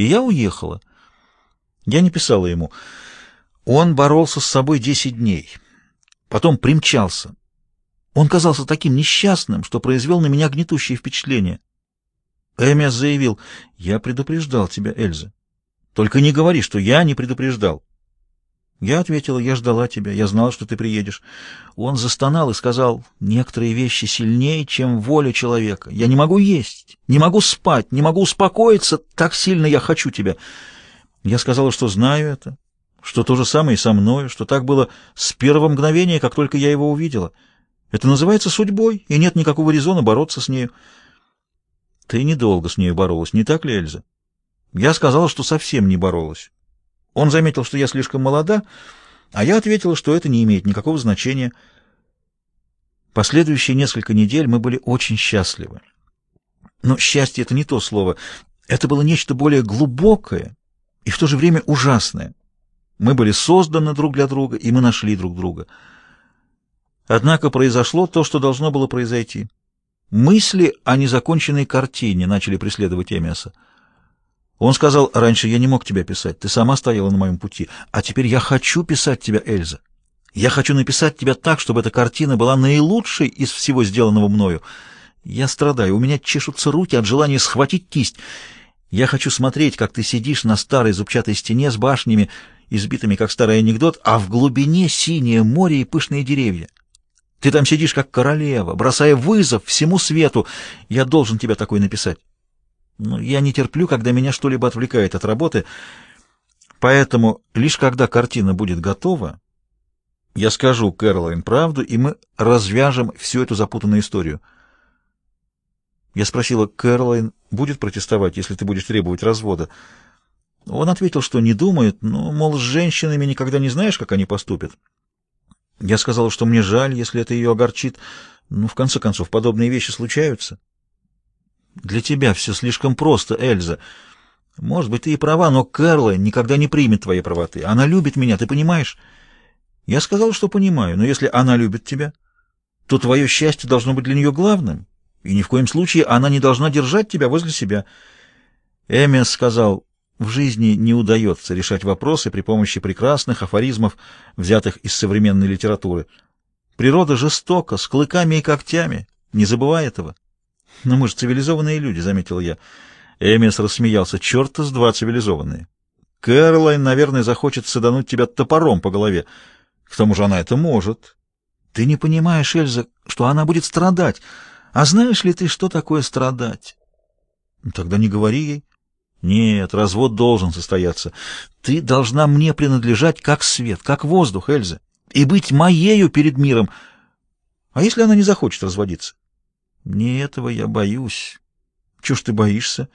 И я уехала. Я не писала ему. Он боролся с собой десять дней. Потом примчался. Он казался таким несчастным, что произвел на меня гнетущее впечатление. Эмиас заявил, «Я предупреждал тебя, Эльза. Только не говори, что я не предупреждал». Я ответила, «Я ждала тебя, я знала, что ты приедешь». Он застонал и сказал, «Некоторые вещи сильнее, чем воля человека. Я не могу есть, не могу спать, не могу успокоиться, так сильно я хочу тебя». Я сказала, что знаю это, что то же самое и со мной, что так было с первого мгновения, как только я его увидела. Это называется судьбой, и нет никакого резона бороться с нею. Ты недолго с нею боролась, не так ли, Эльза? Я сказала, что совсем не боролась. Он заметил, что я слишком молода, а я ответила, что это не имеет никакого значения. Последующие несколько недель мы были очень счастливы. Но счастье — это не то слово. Это было нечто более глубокое и в то же время ужасное. Мы были созданы друг для друга, и мы нашли друг друга. Однако произошло то, что должно было произойти. Мысли о незаконченной картине начали преследовать Эмиаса. Он сказал, раньше я не мог тебя писать, ты сама стояла на моем пути, а теперь я хочу писать тебя, Эльза. Я хочу написать тебя так, чтобы эта картина была наилучшей из всего сделанного мною. Я страдаю, у меня чешутся руки от желания схватить кисть. Я хочу смотреть, как ты сидишь на старой зубчатой стене с башнями, избитыми, как старый анекдот, а в глубине синее море и пышные деревья. Ты там сидишь, как королева, бросая вызов всему свету. Я должен тебя такой написать. Но я не терплю, когда меня что-либо отвлекает от работы, поэтому лишь когда картина будет готова, я скажу Кэролайн правду, и мы развяжем всю эту запутанную историю. Я спросила, Кэролайн будет протестовать, если ты будешь требовать развода. Он ответил, что не думает, но, мол, с женщинами никогда не знаешь, как они поступят. Я сказала, что мне жаль, если это ее огорчит. Ну, в конце концов, подобные вещи случаются. Для тебя все слишком просто, Эльза. Может быть, ты и права, но Кэролайн никогда не примет твоей правоты. Она любит меня, ты понимаешь? Я сказал, что понимаю, но если она любит тебя, то твое счастье должно быть для нее главным, и ни в коем случае она не должна держать тебя возле себя. Эмиас сказал, в жизни не удается решать вопросы при помощи прекрасных афоризмов, взятых из современной литературы. Природа жестока, с клыками и когтями. Не забывай этого. Но мы же цивилизованные люди, — заметил я. Эмиас рассмеялся. Черта с два цивилизованные. Кэролайн, наверное, захочет садануть тебя топором по голове. К тому же она это может. Ты не понимаешь, Эльза, что она будет страдать. А знаешь ли ты, что такое страдать? Тогда не говори ей. Нет, развод должен состояться. Ты должна мне принадлежать как свет, как воздух, Эльза, и быть моею перед миром. А если она не захочет разводиться? Не этого я боюсь. Чего ж ты боишься?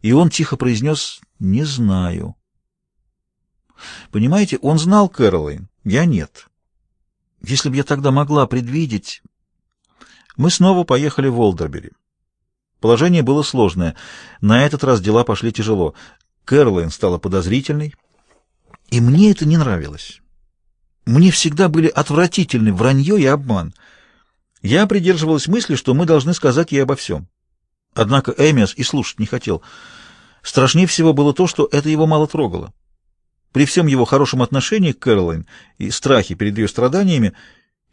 И он тихо произнес «не знаю». Понимаете, он знал Кэролайн, я нет. Если бы я тогда могла предвидеть... Мы снова поехали в Олдербери. Положение было сложное. На этот раз дела пошли тяжело. Кэролайн стала подозрительной, и мне это не нравилось. Мне всегда были отвратительны вранье и обман. Я придерживалась мысли, что мы должны сказать ей обо всем. Однако Эмиас и слушать не хотел. Страшнее всего было то, что это его мало трогало. При всем его хорошем отношении к Кэролайн и страхе перед ее страданиями,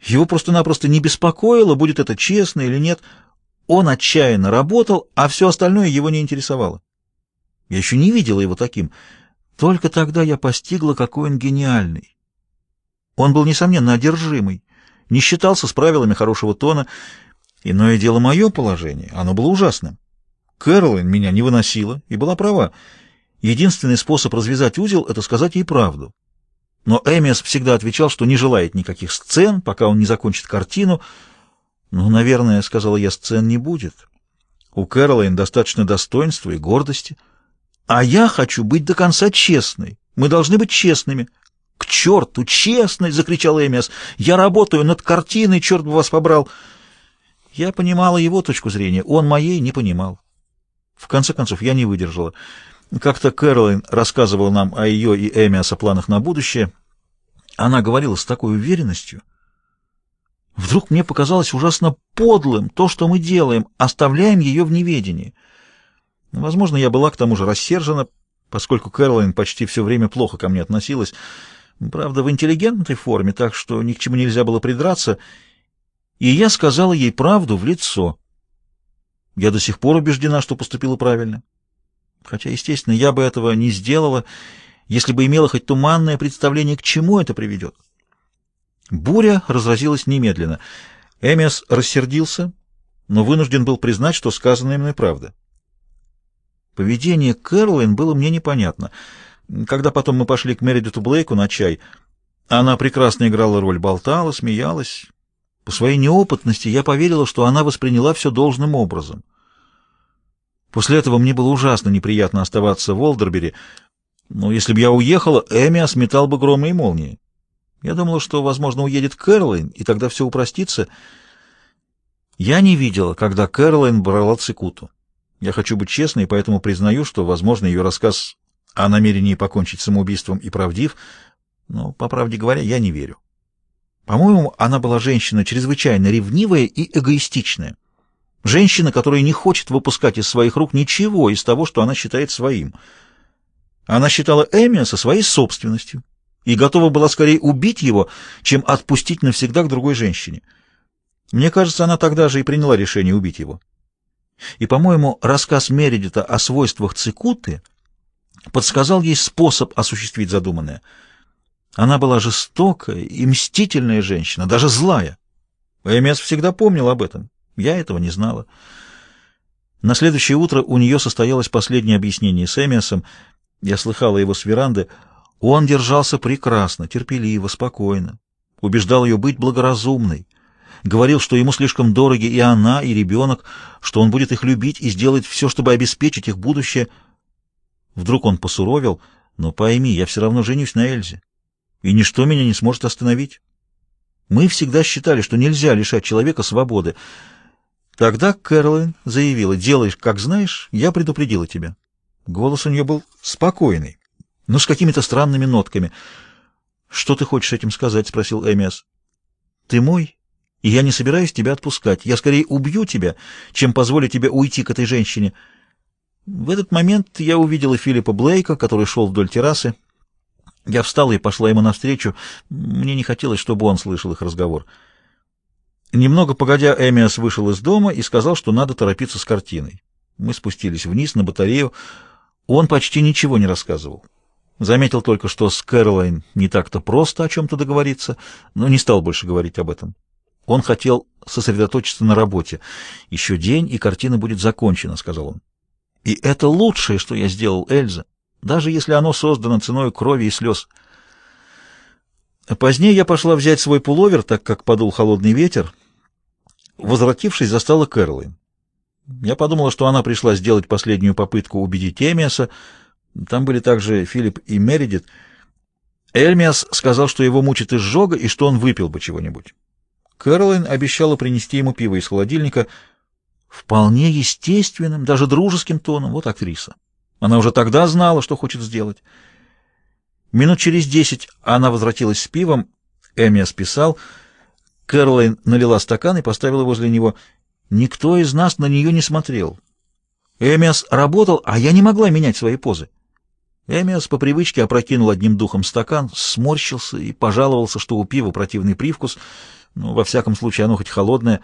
его просто-напросто не беспокоило, будет это честно или нет. Он отчаянно работал, а все остальное его не интересовало. Я еще не видела его таким. Только тогда я постигла, какой он гениальный. Он был, несомненно, одержимый, не считался с правилами хорошего тона. Иное дело мое положение, оно было ужасным. Кэролайн меня не выносила и была права. Единственный способ развязать узел — это сказать ей правду. Но Эмиас всегда отвечал, что не желает никаких сцен, пока он не закончит картину — «Ну, наверное, — сказала я, — сцен не будет. У Кэролайн достаточно достоинства и гордости. А я хочу быть до конца честной. Мы должны быть честными». «К черту, честной!» — закричал Эмиас. «Я работаю над картиной, черт бы вас побрал!» Я понимала его точку зрения, он моей не понимал. В конце концов, я не выдержала. Как-то Кэролайн рассказывала нам о ее и Эмиаса планах на будущее. Она говорила с такой уверенностью, Вдруг мне показалось ужасно подлым то, что мы делаем, оставляем ее в неведении. Возможно, я была к тому же рассержена, поскольку Кэролайн почти все время плохо ко мне относилась, правда, в интеллигентной форме, так что ни к чему нельзя было придраться, и я сказала ей правду в лицо. Я до сих пор убеждена, что поступила правильно. Хотя, естественно, я бы этого не сделала, если бы имела хоть туманное представление, к чему это приведет. Буря разразилась немедленно. Эмиас рассердился, но вынужден был признать, что сказанное мной правда. Поведение Кэролайн было мне непонятно. Когда потом мы пошли к Мередиту Блейку на чай, она прекрасно играла роль, болтала, смеялась. По своей неопытности я поверила, что она восприняла все должным образом. После этого мне было ужасно неприятно оставаться в Олдербери, но если бы я уехала, Эми осметал бы громы и молнии. Я думала, что, возможно, уедет Кэролайн, и тогда все упростится. Я не видела, когда Кэролайн брала цикуту. Я хочу быть честной, поэтому признаю, что, возможно, ее рассказ о намерении покончить самоубийством и правдив, но, по правде говоря, я не верю. По-моему, она была женщина чрезвычайно ревнивая и эгоистичная. Женщина, которая не хочет выпускать из своих рук ничего из того, что она считает своим. Она считала Эми со своей собственностью и готова была скорее убить его, чем отпустить навсегда к другой женщине. Мне кажется, она тогда же и приняла решение убить его. И, по-моему, рассказ Мередита о свойствах цикуты подсказал ей способ осуществить задуманное. Она была жестокая и мстительная женщина, даже злая. Эмиас всегда помнил об этом. Я этого не знала. На следующее утро у нее состоялось последнее объяснение с Эмиасом. Я слыхала его с веранды. Он держался прекрасно, терпеливо, спокойно. Убеждал ее быть благоразумной. Говорил, что ему слишком дороги и она, и ребенок, что он будет их любить и сделать все, чтобы обеспечить их будущее. Вдруг он посуровил, но пойми, я все равно женюсь на Эльзе, и ничто меня не сможет остановить. Мы всегда считали, что нельзя лишать человека свободы. Тогда Кэролайн заявила, делаешь, как знаешь, я предупредила тебя. Голос у нее был спокойный, но с какими-то странными нотками. «Что ты хочешь этим сказать?» — спросил Эмиас. «Ты мой, и я не собираюсь тебя отпускать. Я скорее убью тебя, чем позволю тебе уйти к этой женщине». В этот момент я увидела Филиппа Блейка, который шел вдоль террасы. Я встала и пошла ему навстречу. Мне не хотелось, чтобы он слышал их разговор. Немного погодя, Эмиас вышел из дома и сказал, что надо торопиться с картиной. Мы спустились вниз на батарею. Он почти ничего не рассказывал. Заметил только, что с Кэролайн не так-то просто о чем-то договориться, но не стал больше говорить об этом. Он хотел сосредоточиться на работе. «Еще день, и картина будет закончена», — сказал он. «И это лучшее, что я сделал, Эльза, даже если оно создано ценой крови и слез». Позднее я пошла взять свой пуловер, так как подул холодный ветер. Возвратившись, застала Кэролайн. Я подумала, что она пришла сделать последнюю попытку убедить Эмиаса. Там были также Филипп и Мередит. Эльмиас сказал, что его мучит изжога и что он выпил бы чего-нибудь. Кэролайн обещала принести ему пиво из холодильника вполне естественным, даже дружеским тоном. Вот актриса. Она уже тогда знала, что хочет сделать. Минут через десять она возвратилась с пивом. Эмиас писал. Кэролайн налила стакан и поставила возле него. Никто из нас на нее не смотрел. Эмиас работал, а я не могла менять свои позы. Эмиас по привычке опрокинул одним духом стакан, сморщился и пожаловался, что у пива противный привкус, но во всяком случае оно хоть холодное.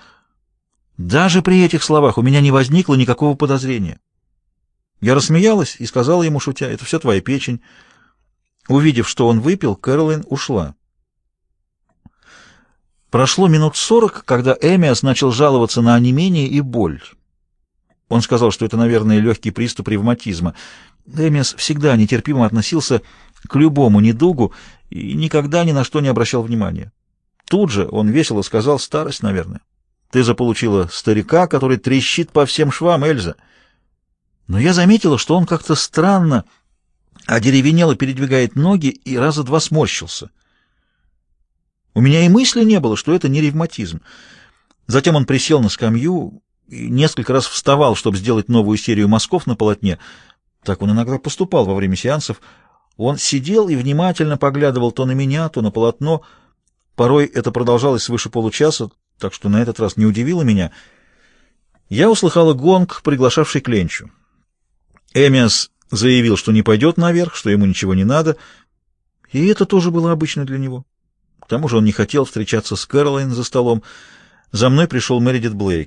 Даже при этих словах у меня не возникло никакого подозрения. Я рассмеялась и сказала ему, шутя, «Это все твоя печень». Увидев, что он выпил, Кэролайн ушла. Прошло минут сорок, когда Эмиас начал жаловаться на онемение и боль. Он сказал, что это, наверное, легкий приступ ревматизма. Эмиас всегда нетерпимо относился к любому недугу и никогда ни на что не обращал внимания. Тут же он весело сказал «старость, наверное». «Ты заполучила старика, который трещит по всем швам, Эльза». Но я заметила, что он как-то странно одеревенело передвигает ноги и раза два сморщился. У меня и мысли не было, что это не ревматизм. Затем он присел на скамью и несколько раз вставал, чтобы сделать новую серию мазков на полотне. Так он иногда поступал во время сеансов. Он сидел и внимательно поглядывал то на меня, то на полотно. Порой это продолжалось свыше получаса, так что на этот раз не удивило меня. Я услыхала гонг, приглашавший к ленчу. Эмиас заявил, что не пойдет наверх, что ему ничего не надо, и это тоже было обычно для него. К тому же он не хотел встречаться с Кэролайн за столом. За мной пришел Мередит Блейк.